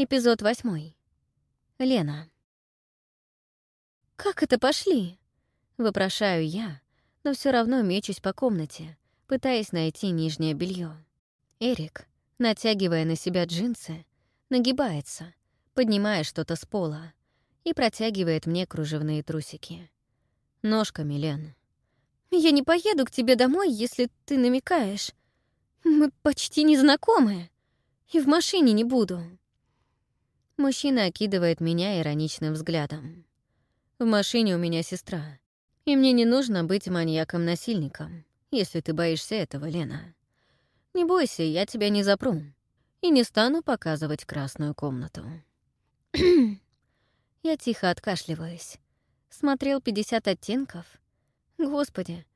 Эпизод восьмой. Лена. «Как это пошли?» — вопрошаю я, но все равно мечусь по комнате, пытаясь найти нижнее белье. Эрик, натягивая на себя джинсы, нагибается, поднимая что-то с пола и протягивает мне кружевные трусики. Ножками, Лен. «Я не поеду к тебе домой, если ты намекаешь. Мы почти не знакомы, и в машине не буду». Мужчина окидывает меня ироничным взглядом. «В машине у меня сестра, и мне не нужно быть маньяком-насильником, если ты боишься этого, Лена. Не бойся, я тебя не запру и не стану показывать красную комнату». Я тихо откашливаюсь. Смотрел «50 оттенков». Господи,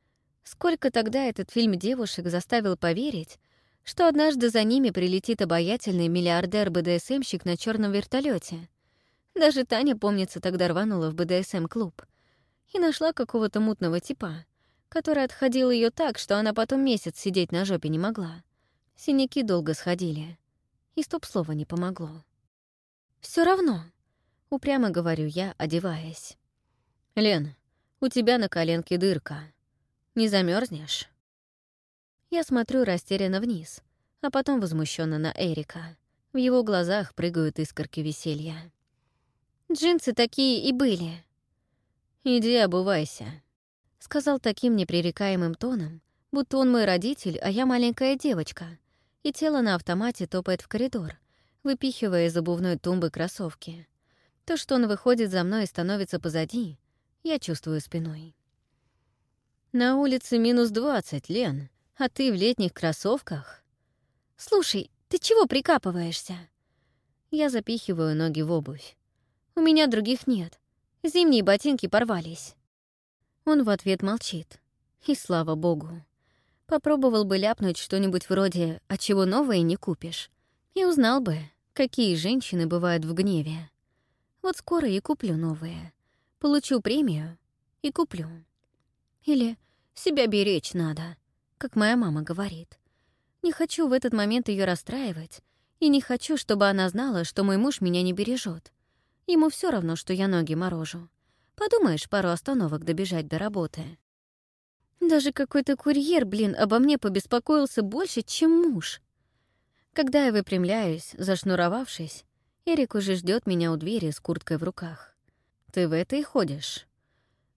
сколько тогда этот фильм девушек заставил поверить, что однажды за ними прилетит обаятельный миллиардер-БДСМщик на черном вертолете. Даже Таня, помнится, тогда рванула в БДСМ-клуб и нашла какого-то мутного типа, который отходил ее так, что она потом месяц сидеть на жопе не могла. Синяки долго сходили, и стоп-слово не помогло. Все равно», — упрямо говорю я, одеваясь. «Лен, у тебя на коленке дырка. Не замерзнешь? Я смотрю растерянно вниз, а потом возмущенно на Эрика. В его глазах прыгают искорки веселья. «Джинсы такие и были». «Иди обувайся», — сказал таким непререкаемым тоном, будто он мой родитель, а я маленькая девочка, и тело на автомате топает в коридор, выпихивая из обувной тумбы кроссовки. То, что он выходит за мной и становится позади, я чувствую спиной. «На улице минус двадцать, Лен», а ты в летних кроссовках? Слушай, ты чего прикапываешься? Я запихиваю ноги в обувь. У меня других нет. Зимние ботинки порвались. Он в ответ молчит. И слава богу. Попробовал бы ляпнуть что-нибудь вроде «А чего новое не купишь?» и узнал бы, какие женщины бывают в гневе. Вот скоро и куплю новые. Получу премию и куплю. Или «Себя беречь надо», как моя мама говорит. Не хочу в этот момент ее расстраивать, и не хочу, чтобы она знала, что мой муж меня не бережет. Ему все равно, что я ноги морожу. Подумаешь, пару остановок добежать до работы. Даже какой-то курьер, блин, обо мне побеспокоился больше, чем муж. Когда я выпрямляюсь, зашнуровавшись, Эрик уже ждет меня у двери с курткой в руках. «Ты в этой ходишь?»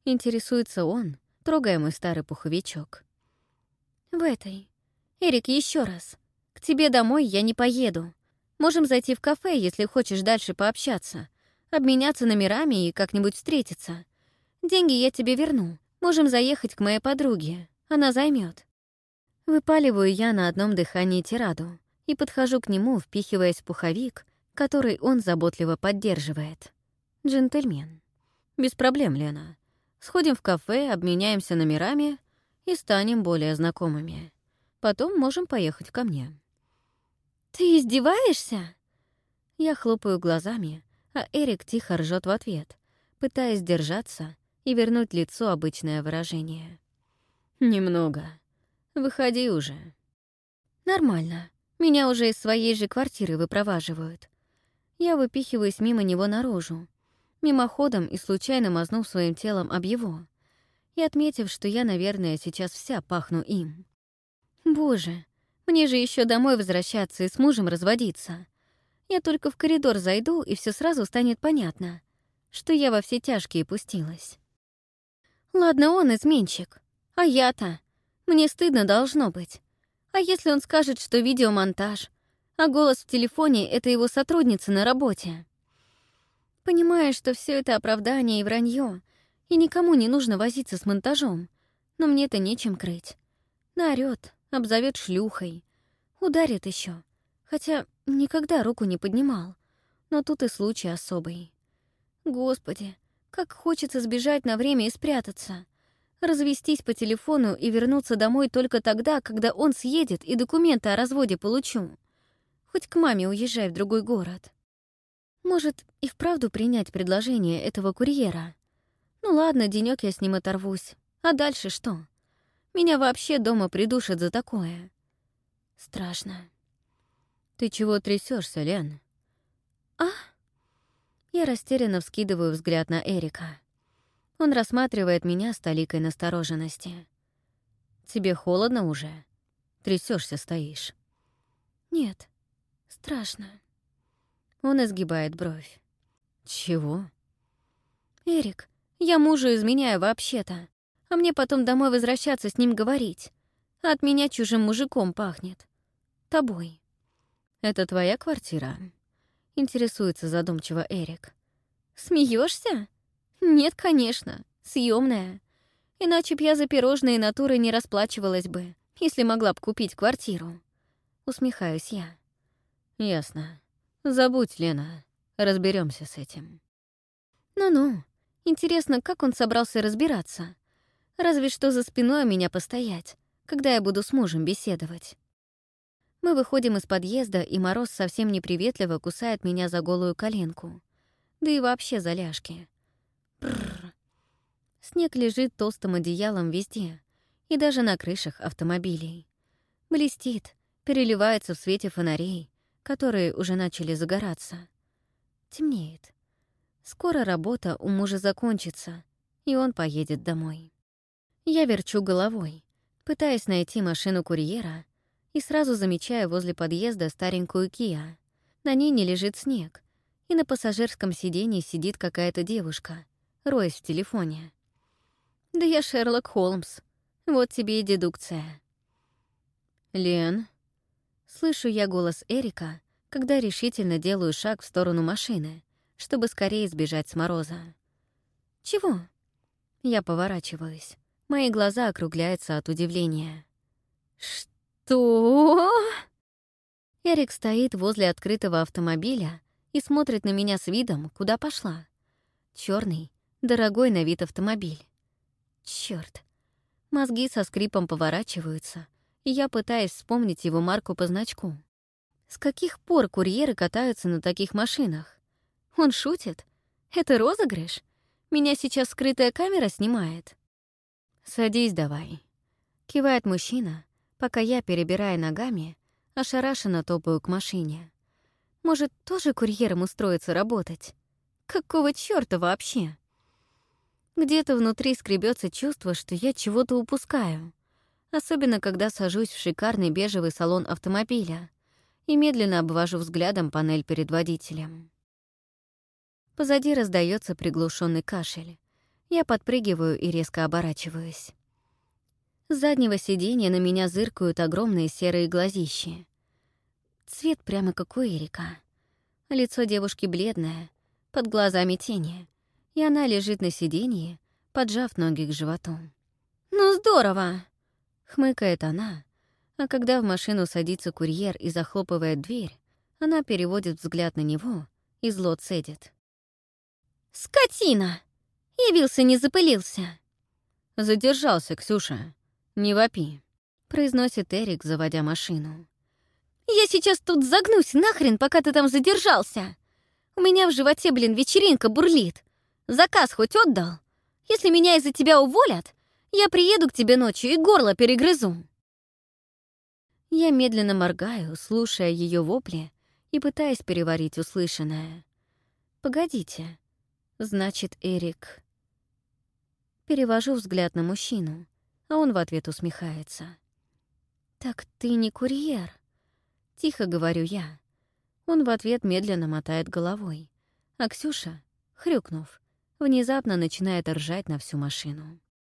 Интересуется он, трогая мой старый пуховичок. «В этой. Эрик, еще раз. К тебе домой я не поеду. Можем зайти в кафе, если хочешь дальше пообщаться, обменяться номерами и как-нибудь встретиться. Деньги я тебе верну. Можем заехать к моей подруге. Она займет. Выпаливаю я на одном дыхании тираду и подхожу к нему, впихиваясь в пуховик, который он заботливо поддерживает. Джентльмен. Без проблем, Лена. Сходим в кафе, обменяемся номерами, и станем более знакомыми. Потом можем поехать ко мне». «Ты издеваешься?» Я хлопаю глазами, а Эрик тихо ржет в ответ, пытаясь держаться и вернуть лицу обычное выражение. «Немного. Выходи уже». «Нормально. Меня уже из своей же квартиры выпроваживают. Я выпихиваюсь мимо него наружу, мимоходом и случайно мазнув своим телом об его и отметив, что я, наверное, сейчас вся пахну им. Боже, мне же еще домой возвращаться и с мужем разводиться. Я только в коридор зайду, и все сразу станет понятно, что я во все тяжкие пустилась. Ладно, он изменщик, а я-то. Мне стыдно должно быть. А если он скажет, что видеомонтаж, а голос в телефоне — это его сотрудница на работе? Понимая, что все это оправдание и вранье, и никому не нужно возиться с монтажом. Но мне-то нечем крыть. Наорёт, обзовет шлюхой. Ударит еще. Хотя никогда руку не поднимал. Но тут и случай особый. Господи, как хочется сбежать на время и спрятаться. Развестись по телефону и вернуться домой только тогда, когда он съедет и документы о разводе получу. Хоть к маме уезжай в другой город. Может, и вправду принять предложение этого курьера? Ну ладно, денёк я с ним оторвусь. А дальше что? Меня вообще дома придушат за такое. Страшно. Ты чего трясешься, Лен? «А?» Я растерянно вскидываю взгляд на Эрика. Он рассматривает меня с толикой настороженности. «Тебе холодно уже? Трясешься, стоишь?» «Нет, страшно». Он изгибает бровь. «Чего?» «Эрик, я мужу изменяю вообще-то, а мне потом домой возвращаться с ним говорить. А от меня чужим мужиком пахнет. Тобой». «Это твоя квартира?» — интересуется задумчиво Эрик. Смеешься? Нет, конечно, съемная. Иначе б я за пирожные натуры не расплачивалась бы, если могла б купить квартиру. Усмехаюсь я. Ясно. Забудь, Лена. Разберемся с этим. Ну-ну. Интересно, как он собрался разбираться? Разве что за спиной меня постоять, когда я буду с мужем беседовать. Мы выходим из подъезда, и Мороз совсем неприветливо кусает меня за голую коленку да и вообще за ляжки. Бррр. Снег лежит толстым одеялом везде, и даже на крышах автомобилей. Блестит, переливается в свете фонарей, которые уже начали загораться. Темнеет. Скоро работа у мужа закончится, и он поедет домой. Я верчу головой, пытаясь найти машину курьера, и сразу замечаю возле подъезда старенькую Киа. На ней не лежит снег, и на пассажирском сиденье сидит какая-то девушка, роясь в телефоне. Да я Шерлок Холмс. Вот тебе и дедукция. «Лен?» Слышу я голос Эрика, когда решительно делаю шаг в сторону машины, чтобы скорее сбежать с мороза. «Чего?» Я поворачиваюсь. Мои глаза округляются от удивления. «Что?» Эрик стоит возле открытого автомобиля, и смотрит на меня с видом, куда пошла. Черный, дорогой на вид автомобиль. Черт! Мозги со скрипом поворачиваются, и я пытаюсь вспомнить его марку по значку. С каких пор курьеры катаются на таких машинах? Он шутит? Это розыгрыш? Меня сейчас скрытая камера снимает? «Садись давай», — кивает мужчина, пока я, перебирая ногами, ошарашенно топаю к машине. Может, тоже курьером устроиться работать? Какого чёрта вообще? Где-то внутри скребется чувство, что я чего-то упускаю. Особенно, когда сажусь в шикарный бежевый салон автомобиля и медленно обвожу взглядом панель перед водителем. Позади раздается приглушенный кашель. Я подпрыгиваю и резко оборачиваюсь. С заднего сиденья на меня зыркают огромные серые глазищи. Цвет прямо как у Эрика. Лицо девушки бледное, под глазами тени, и она лежит на сиденье, поджав ноги к животу. «Ну здорово!» — хмыкает она, а когда в машину садится курьер и захлопывает дверь, она переводит взгляд на него и зло цедит. «Скотина! Явился, не запылился!» «Задержался, Ксюша. Не вопи», — произносит Эрик, заводя машину. Я сейчас тут загнусь нахрен, пока ты там задержался. У меня в животе, блин, вечеринка бурлит. Заказ хоть отдал? Если меня из-за тебя уволят, я приеду к тебе ночью и горло перегрызу». Я медленно моргаю, слушая ее вопли и пытаясь переварить услышанное. «Погодите. Значит, Эрик...» Перевожу взгляд на мужчину, а он в ответ усмехается. «Так ты не курьер?» Тихо говорю я. Он в ответ медленно мотает головой. А Ксюша, хрюкнув, внезапно начинает ржать на всю машину.